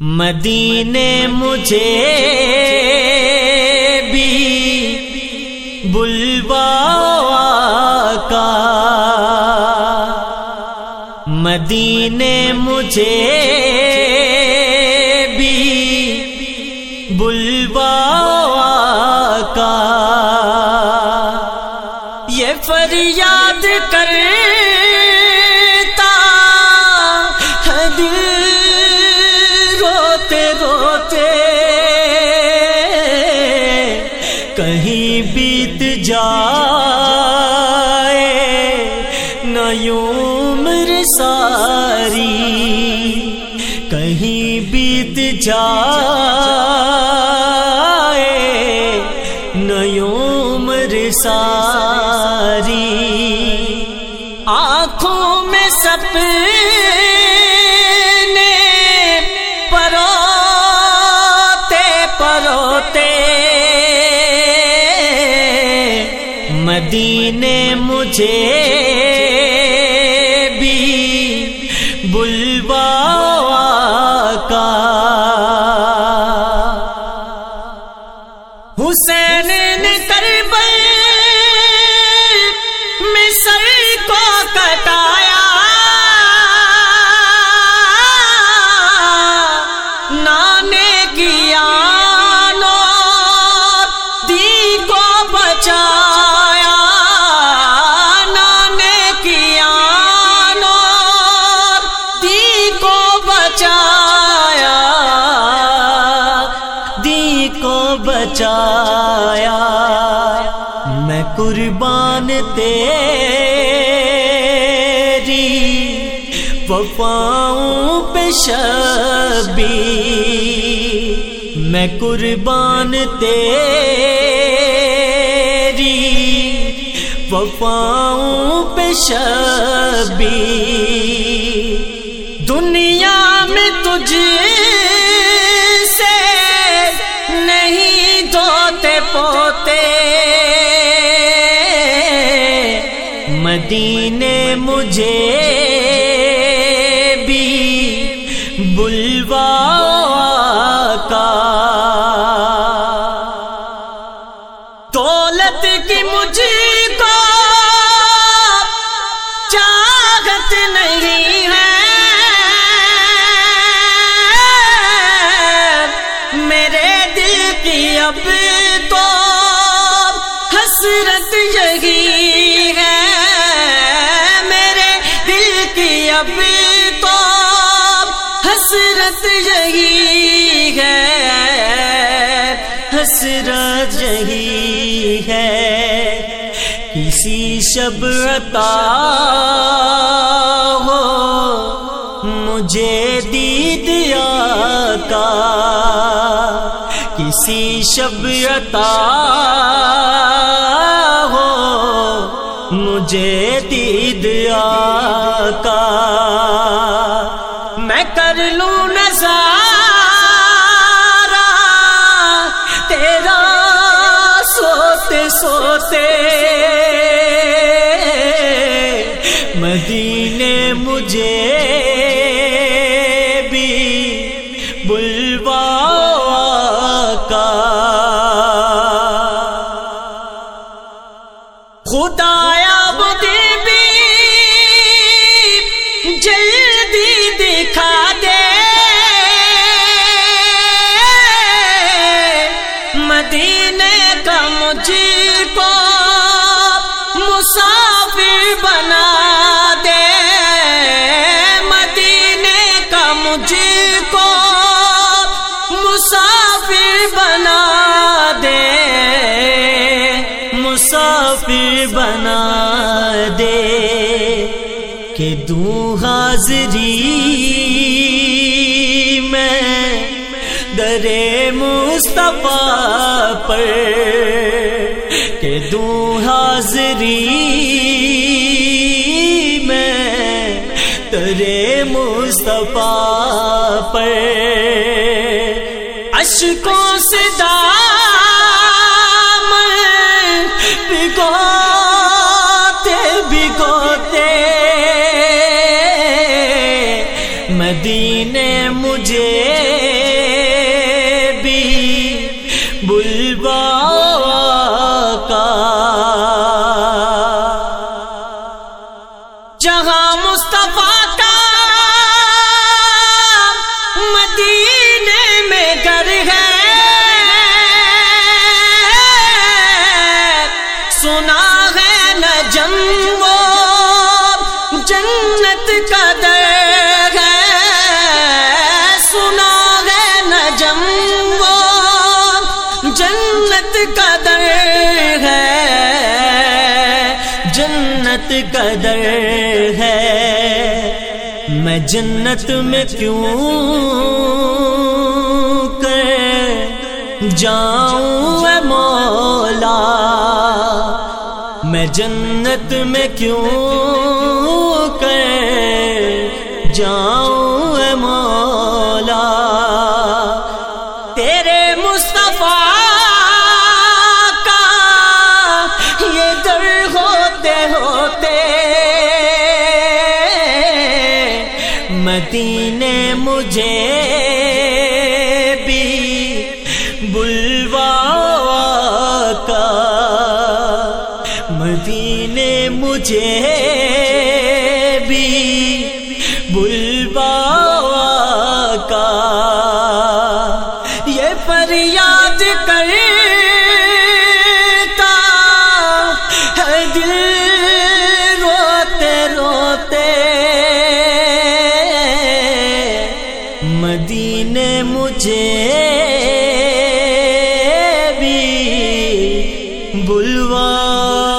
مدینے مجھے بھی بلوا کا مدینے مجھے جائے نہ ساری کہیں بیت جائے نیوم ساری۔ آنکھوں میں سب مدینے مجھے بھی بلوا کا حسین نے کربل بچایا۔ میں قربان تیری وفاؤں پہ شبی۔ میں قربان تیری وفاؤں پہ شبی۔ دنیا میں تجھے مدینے مجھے بھی بلوا کا۔ دولت کی مجھے کو چاہت نہیں ہے۔ میرے دل کی اب حسرت یہی حسرت ہے، کسی شب عطا ہو مجھے دید آقا، کسی شب عطا مجھے دید آقا۔ کا خدایا بدی بھی جلدی دکھا دے۔ مدینے کا مجھ کو مسافر بنا کہ دوں حاضری میں درے مصطفیٰ پر کہ دوں حاضری میں درے مصطفیٰ پر اشکوں سے دار گلبا جنت قدر ہے۔ میں جنت میں کیوں کر جاؤں اے مولا؟ میں جنت میں کیوں کر جاؤں مدینے مجھے بھی بلوا کا۔ مدینے مجھے بھی بلوا بلوا